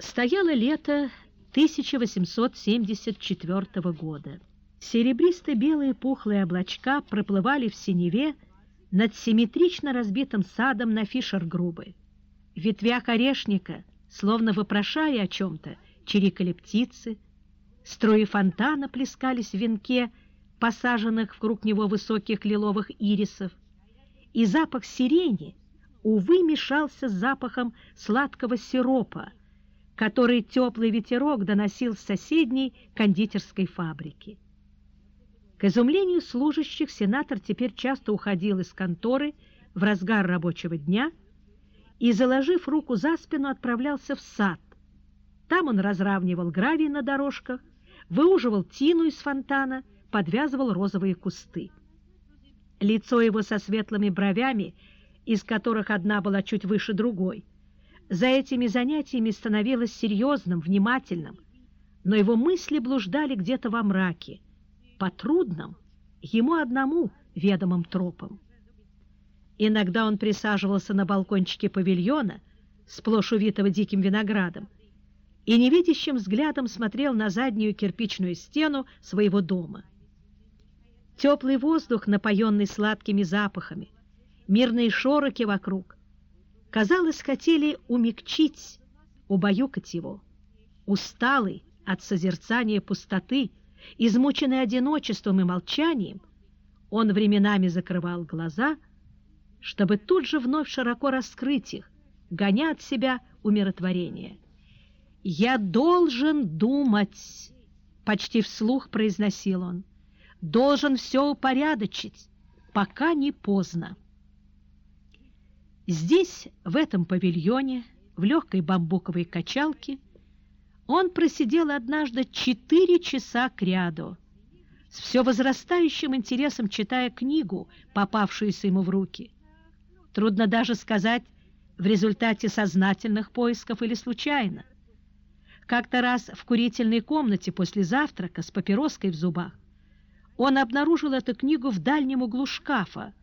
Стояло лето 1874 года. Серебристо-белые пухлые облачка проплывали в синеве над симметрично разбитым садом на Фишер-грубы. В ветвях орешника, словно вопрошая о чем-то, чирикали птицы, струи фонтана плескались в венке, посаженных вокруг него высоких лиловых ирисов, и запах сирени, увы, мешался с запахом сладкого сиропа, который теплый ветерок доносил с соседней кондитерской фабрики. К изумлению служащих сенатор теперь часто уходил из конторы в разгар рабочего дня и, заложив руку за спину, отправлялся в сад. Там он разравнивал гравий на дорожках, выуживал тину из фонтана, подвязывал розовые кусты. Лицо его со светлыми бровями, из которых одна была чуть выше другой, за этими занятиями становилось серьезным, внимательным, но его мысли блуждали где-то во мраке, по трудным, ему одному ведомым тропам. Иногда он присаживался на балкончике павильона, сплошь увитого диким виноградом, и невидящим взглядом смотрел на заднюю кирпичную стену своего дома. Теплый воздух, напоенный сладкими запахами, мирные шороки вокруг, казалось, хотели умягчить, убаюкать его. Усталый от созерцания пустоты, измученный одиночеством и молчанием, он временами закрывал глаза, чтобы тут же вновь широко раскрыть их, гоня от себя умиротворение. «Я должен думать», — почти вслух произносил он, — «должен все упорядочить, пока не поздно». Здесь, в этом павильоне, в легкой бамбуковой качалке, он просидел однажды четыре часа кряду, с все возрастающим интересом читая книгу, попавшуюся ему в руки. Трудно даже сказать, в результате сознательных поисков или случайно. Как-то раз в курительной комнате после завтрака с папироской в зубах он обнаружил эту книгу в дальнем углу шкафа,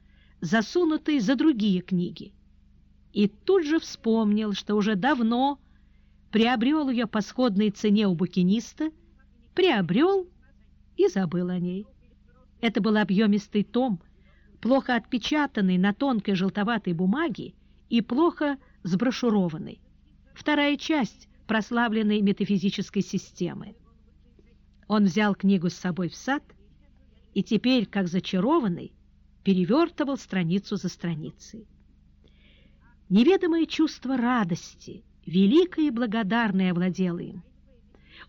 засунутой за другие книги и тут же вспомнил, что уже давно приобрел ее по сходной цене у букиниста, приобрел и забыл о ней. Это был объемистый том, плохо отпечатанный на тонкой желтоватой бумаге и плохо сброшурованный. Вторая часть прославленной метафизической системы. Он взял книгу с собой в сад и теперь, как зачарованный, перевертывал страницу за страницей. Неведомое чувство радости, великое и благодарное овладело им.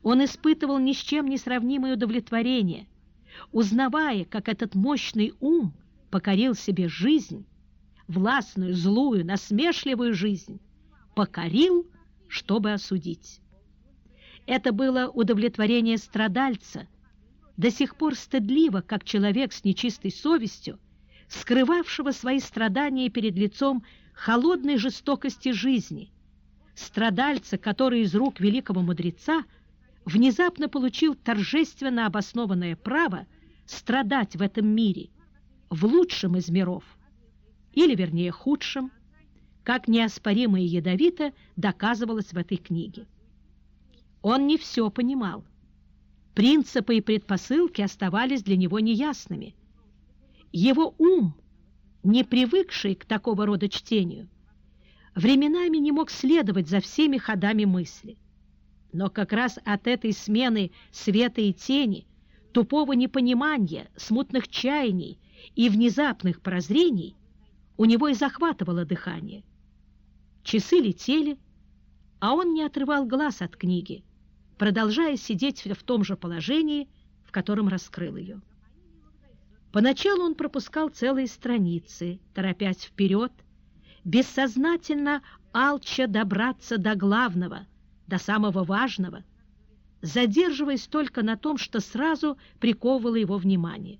Он испытывал ни с чем не сравнимое удовлетворение, узнавая, как этот мощный ум покорил себе жизнь, властную, злую, насмешливую жизнь, покорил, чтобы осудить. Это было удовлетворение страдальца, до сих пор стыдливо, как человек с нечистой совестью, скрывавшего свои страдания перед лицом холодной жестокости жизни, страдальца, который из рук великого мудреца внезапно получил торжественно обоснованное право страдать в этом мире, в лучшем из миров, или, вернее, худшем, как неоспоримо и ядовито доказывалось в этой книге. Он не все понимал. Принципы и предпосылки оставались для него неясными. Его ум – не привыкший к такого рода чтению, временами не мог следовать за всеми ходами мысли. Но как раз от этой смены света и тени, тупого непонимания, смутных чаяний и внезапных прозрений у него и захватывало дыхание. Часы летели, а он не отрывал глаз от книги, продолжая сидеть в том же положении, в котором раскрыл ее. Поначалу он пропускал целые страницы, торопясь вперед, бессознательно алча добраться до главного, до самого важного, задерживаясь только на том, что сразу приковывало его внимание.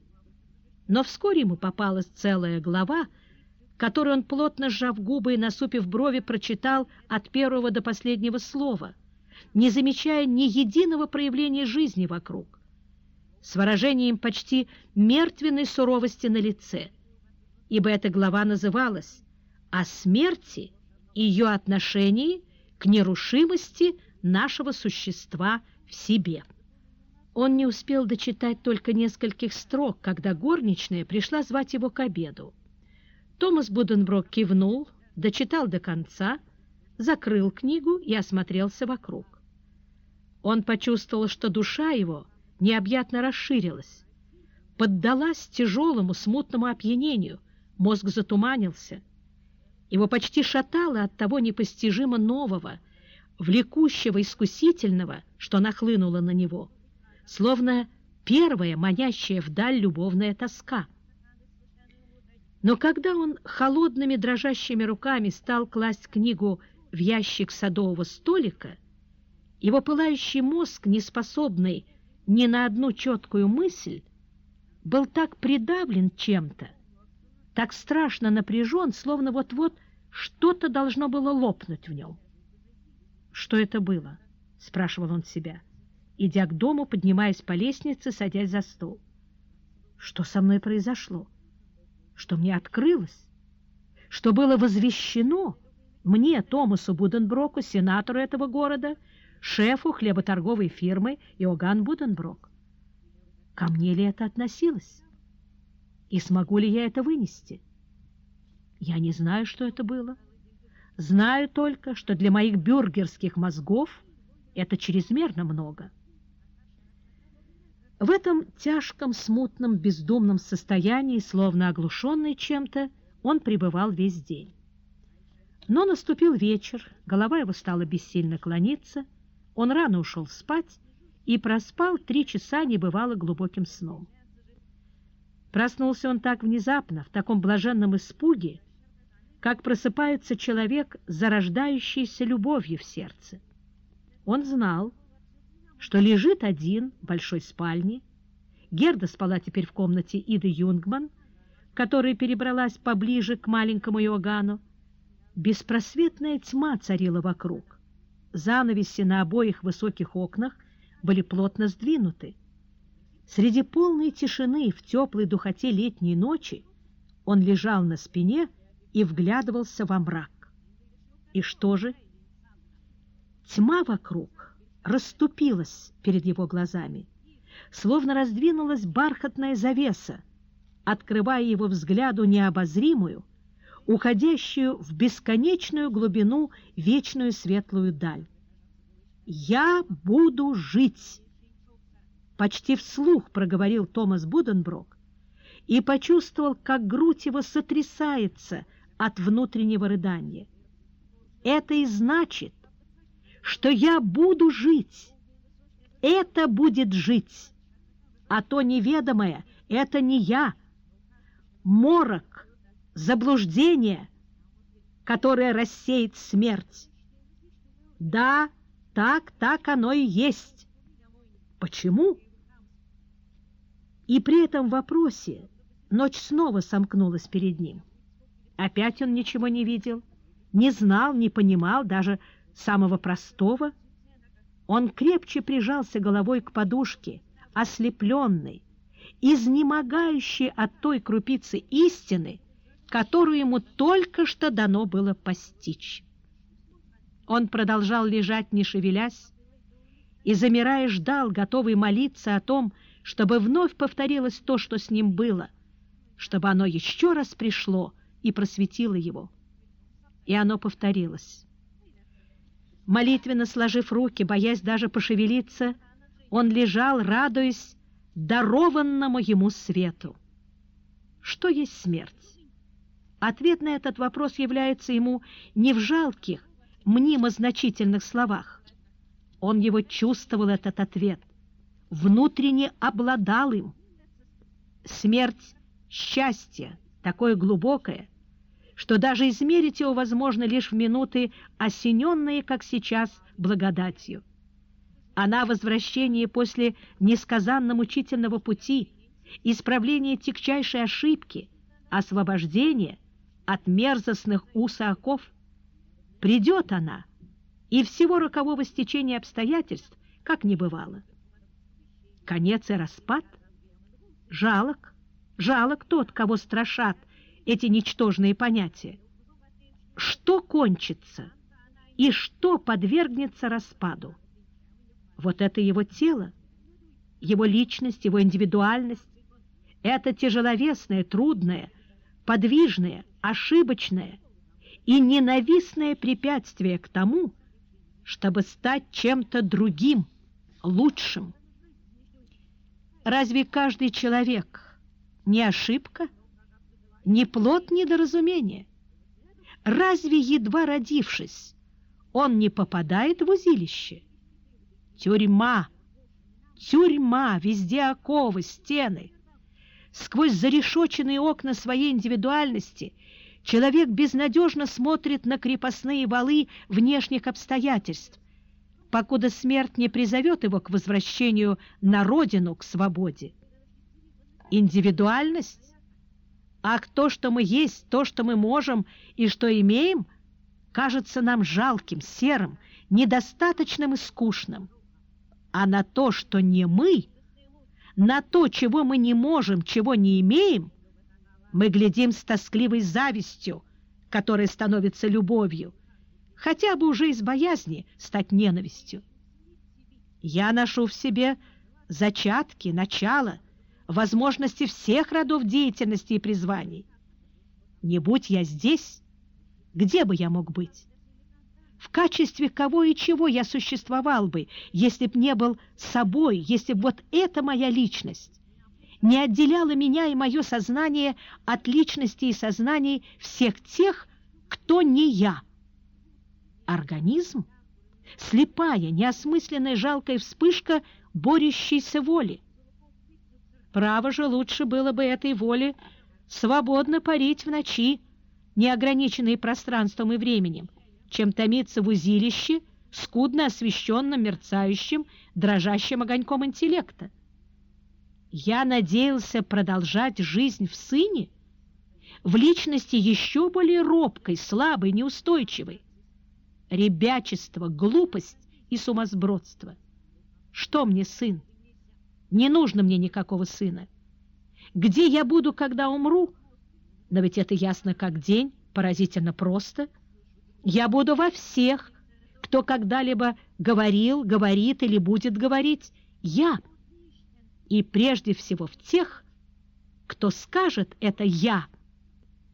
Но вскоре ему попалась целая глава, которую он, плотно сжав губы и насупив брови, прочитал от первого до последнего слова, не замечая ни единого проявления жизни вокруг с выражением почти мертвенной суровости на лице, ибо эта глава называлась «О смерти и ее отношении к нерушимости нашего существа в себе. Он не успел дочитать только нескольких строк, когда горничная пришла звать его к обеду. Томас Буденброк кивнул, дочитал до конца, закрыл книгу и осмотрелся вокруг. Он почувствовал, что душа его необъятно расширилась, поддалась тяжелому смутному опьянению, мозг затуманился. Его почти шатало от того непостижимо нового, влекущего, искусительного, что нахлынуло на него, словно первая манящая вдаль любовная тоска. Но когда он холодными дрожащими руками стал класть книгу в ящик садового столика, его пылающий мозг, не способный ни на одну четкую мысль, был так придавлен чем-то, так страшно напряжен, словно вот-вот что-то должно было лопнуть в нем. «Что это было?» — спрашивал он себя, идя к дому, поднимаясь по лестнице, садясь за стол. «Что со мной произошло? Что мне открылось? Что было возвещено мне, Томасу Буденброку, сенатору этого города, шефу хлеботорговой фирмы Иоганн Буденброк? Ко мне ли это относилось? И смогу ли я это вынести?» Я не знаю, что это было. Знаю только, что для моих бюргерских мозгов это чрезмерно много. В этом тяжком, смутном, бездумном состоянии, словно оглушенный чем-то, он пребывал весь день. Но наступил вечер, голова его стала бессильно клониться, он рано ушел спать и проспал три часа небывало глубоким сном. Проснулся он так внезапно, в таком блаженном испуге, как просыпается человек, зарождающийся любовью в сердце. Он знал, что лежит один в большой спальне. Герда спала теперь в комнате Иды Юнгман, которая перебралась поближе к маленькому Иоганну. Беспросветная тьма царила вокруг. Занавеси на обоих высоких окнах были плотно сдвинуты. Среди полной тишины в теплой духоте летней ночи он лежал на спине, и вглядывался во мрак. И что же? Тьма вокруг расступилась перед его глазами, словно раздвинулась бархатная завеса, открывая его взгляду необозримую, уходящую в бесконечную глубину вечную светлую даль. «Я буду жить!» Почти вслух проговорил Томас Буденброк и почувствовал, как грудь его сотрясается от внутреннего рыдания. Это и значит, что я буду жить. Это будет жить. А то неведомое — это не я. Морок, заблуждение, которое рассеет смерть. Да, так, так оно и есть. Почему? И при этом вопросе ночь снова сомкнулась перед ним. Опять он ничего не видел, не знал, не понимал даже самого простого. Он крепче прижался головой к подушке, ослепленный, изнемогающий от той крупицы истины, которую ему только что дано было постичь. Он продолжал лежать, не шевелясь, и, замирая, ждал, готовый молиться о том, чтобы вновь повторилось то, что с ним было, чтобы оно еще раз пришло — и просветило его. И оно повторилось. Молитвенно сложив руки, боясь даже пошевелиться, он лежал, радуясь дарованному ему свету. Что есть смерть? Ответ на этот вопрос является ему не в жалких, мнимо значительных словах. Он его чувствовал, этот ответ, внутренне обладал им. Смерть — счастье, такое глубокое, что даже измерить его возможно лишь в минуты, осененные, как сейчас, благодатью. Она возвращение после несказанно мучительного пути, исправление тягчайшей ошибки, освобождение от мерзостных усаков. Придет она, и всего рокового стечения обстоятельств, как не бывало. Конец и распад? Жалок, жалок тот, кого страшат эти ничтожные понятия. Что кончится? и что подвергнется распаду. Вот это его тело, его личность, его индивидуальность, это тяжеловесное, трудное, подвижное, ошибочное и ненавистное препятствие к тому, чтобы стать чем-то другим, лучшим. Разве каждый человек не ошибка, не плод недоразумения? Разве, едва родившись, он не попадает в узилище? Тюрьма, тюрьма, везде оковы, стены. Сквозь зарешоченные окна своей индивидуальности человек безнадежно смотрит на крепостные валы внешних обстоятельств, покуда смерть не призовет его к возвращению на родину, к свободе. Индивидуальность? Ах, то, что мы есть, то, что мы можем и что имеем, кажется нам жалким, серым, недостаточным и скучным. А на то, что не мы, на то, чего мы не можем, чего не имеем, мы глядим с тоскливой завистью, которая становится любовью, хотя бы уже из боязни стать ненавистью. Я ношу в себе зачатки, начало, возможности всех родов деятельности и призваний. Не будь я здесь, где бы я мог быть? В качестве кого и чего я существовал бы, если б не был собой, если б вот эта моя личность не отделяла меня и мое сознание от личности и сознаний всех тех, кто не я? Организм — слепая, неосмысленная, жалкая вспышка борющейся воли. Право же лучше было бы этой воле свободно парить в ночи, неограниченной пространством и временем, чем томиться в узилище, скудно освещенным, мерцающим, дрожащим огоньком интеллекта. Я надеялся продолжать жизнь в сыне, в личности еще более робкой, слабой, неустойчивой ребячество, глупость и сумасбродство. Что мне сын? Не нужно мне никакого сына. Где я буду, когда умру? Но ведь это ясно как день, поразительно просто. Я буду во всех, кто когда-либо говорил, говорит или будет говорить. Я. И прежде всего в тех, кто скажет это «я»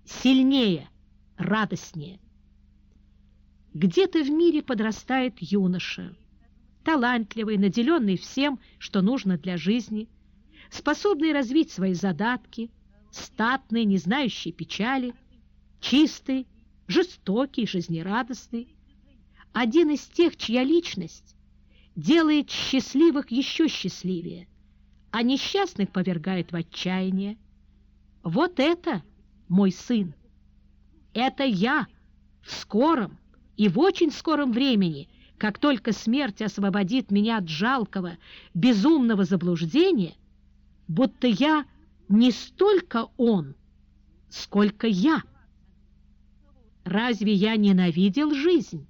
сильнее, радостнее. Где-то в мире подрастает юноша, талантливый, наделенный всем, что нужно для жизни, способный развить свои задатки, статный, не знающий печали, чистый, жестокий, жизнерадостный. Один из тех, чья личность делает счастливых еще счастливее, а несчастных повергает в отчаяние. Вот это мой сын. Это я в скором, и в очень скором времени, как только смерть освободит меня от жалкого, безумного заблуждения, будто я не столько он, сколько я. Разве я ненавидел жизнь,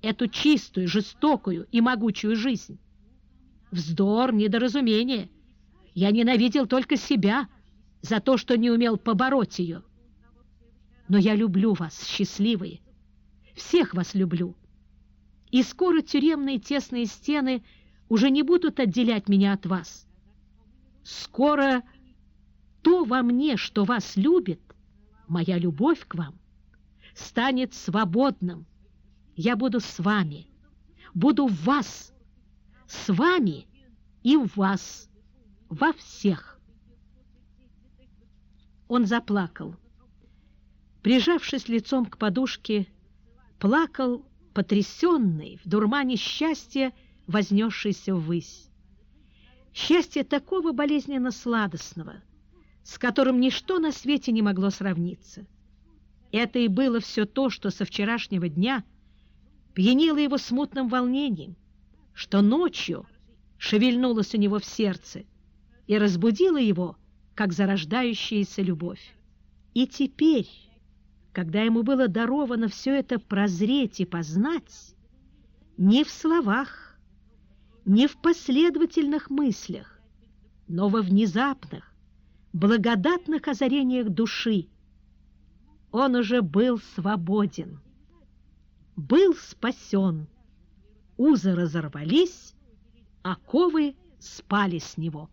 эту чистую, жестокую и могучую жизнь? Вздор, недоразумение. Я ненавидел только себя за то, что не умел побороть ее. Но я люблю вас, счастливые, всех вас люблю. И скоро тюремные тесные стены уже не будут отделять меня от вас. Скоро то во мне, что вас любит, моя любовь к вам, станет свободным. Я буду с вами, буду в вас, с вами и в вас, во всех. Он заплакал. Прижавшись лицом к подушке, плакал потрясенный, в дурмане счастья, вознесшийся ввысь. Счастье такого болезненно сладостного, с которым ничто на свете не могло сравниться. Это и было все то, что со вчерашнего дня пьянило его смутным волнением, что ночью шевельнулось у него в сердце и разбудило его, как зарождающаяся любовь. И теперь когда ему было даровано все это прозреть и познать, не в словах, не в последовательных мыслях, но во внезапных, благодатных озарениях души, он уже был свободен. был спасен. Узы разорвались, оковы спали с него.